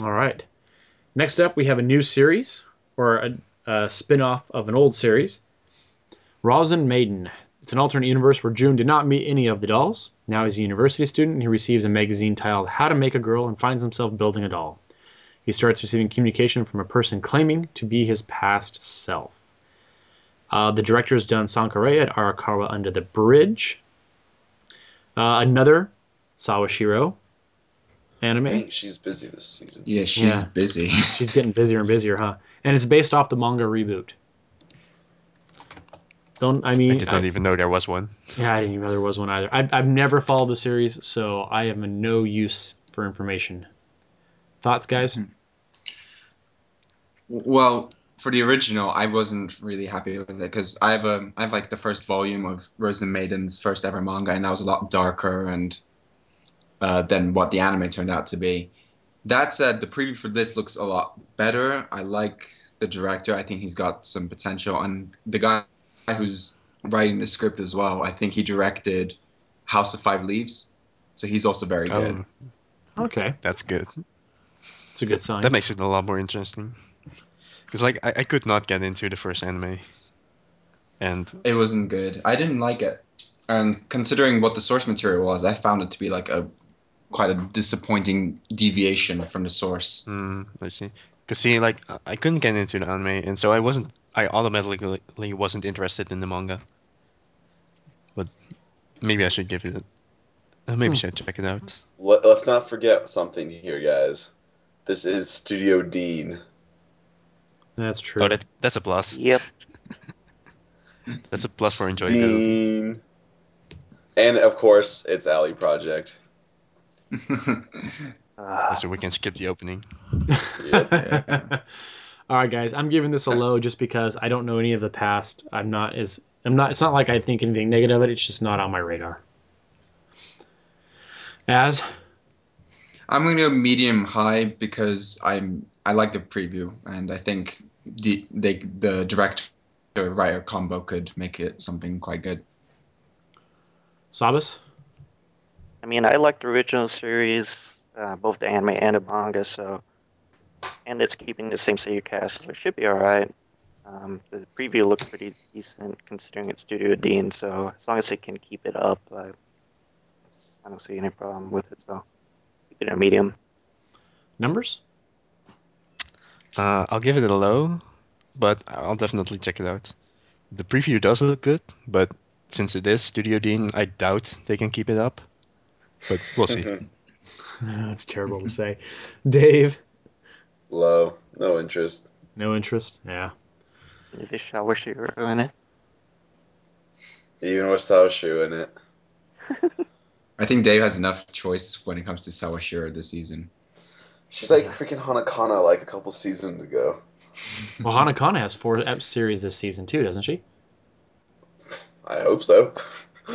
All right. Next up, we have a new series or a, a spin off of an old series Rozen Maiden. It's an alternate universe where June did not meet any of the dolls. Now he's a university student and he receives a magazine titled How to Make a Girl and finds himself building a doll. He starts receiving communication from a person claiming to be his past self. Uh, the director has done Sankarea at Arakawa Under the Bridge. Uh, another Sawashiro anime. think she's busy this season. Yeah, she's Yeah. busy. She's getting busier and busier, huh? And it's based off the manga reboot. Don't I mean? I did not even know there was one. yeah, I didn't even know there was one either. I, I've never followed the series, so I am in no use for information. Thoughts, guys? Hmm. Well, for the original, I wasn't really happy with it because I have a um, I have like the first volume of Rozen Maiden's first ever manga, and that was a lot darker and uh, than what the anime turned out to be. That said, the preview for this looks a lot better. I like the director. I think he's got some potential, and the guy who's writing the script as well. I think he directed House of Five Leaves, so he's also very good. Oh, Okay, that's good. it's a good sign. That makes it a lot more interesting. Because like I, I could not get into the first anime, and It wasn't good. I didn't like it. And considering what the source material was, I found it to be like a quite a disappointing deviation from the source. mm, let's see. Cause see, like I- I couldn't get into the anime, and so I wasn't. I automatically wasn't interested in the manga. But maybe I should give it. A, uh, maybe I should check it out. Let, let's not forget something here, guys. This is Studio Dean. That's true. Oh, that that's a plus. Yep. That's a plus for enjoying it. Dean. And of course, it's Ali Project. So we can skip the opening. Yep. All right, guys. I'm giving this a low just because I don't know any of the past. I'm not as I'm not. It's not like I think anything negative of it. It's just not on my radar. As I'm going to go medium high because I'm I like the preview and I think the they the director writer combo could make it something quite good. Sabas. I mean, I like the original series, uh, both the anime and the manga, so. And it's keeping the same seiyuu cast, so it should be alright. Um, the preview looks pretty decent considering it's Studio Dean, so as long as it can keep it up, I, I don't see any problem with it, so keep it a medium. Numbers. Uh, I'll give it a low, but I'll definitely check it out. The preview does look good, but since it is Studio Dean, I doubt they can keep it up. But we'll see. That's terrible to say. Dave. Low. No interest. No interest. Yeah. If it's Sawashiro in it. Even with Sawashu in it. I think Dave has enough choice when it comes to Sawashiro this season. She's like freaking Hanakana like a couple seasons ago. Well, Hanakana has four ep series this season too, doesn't she? I hope so.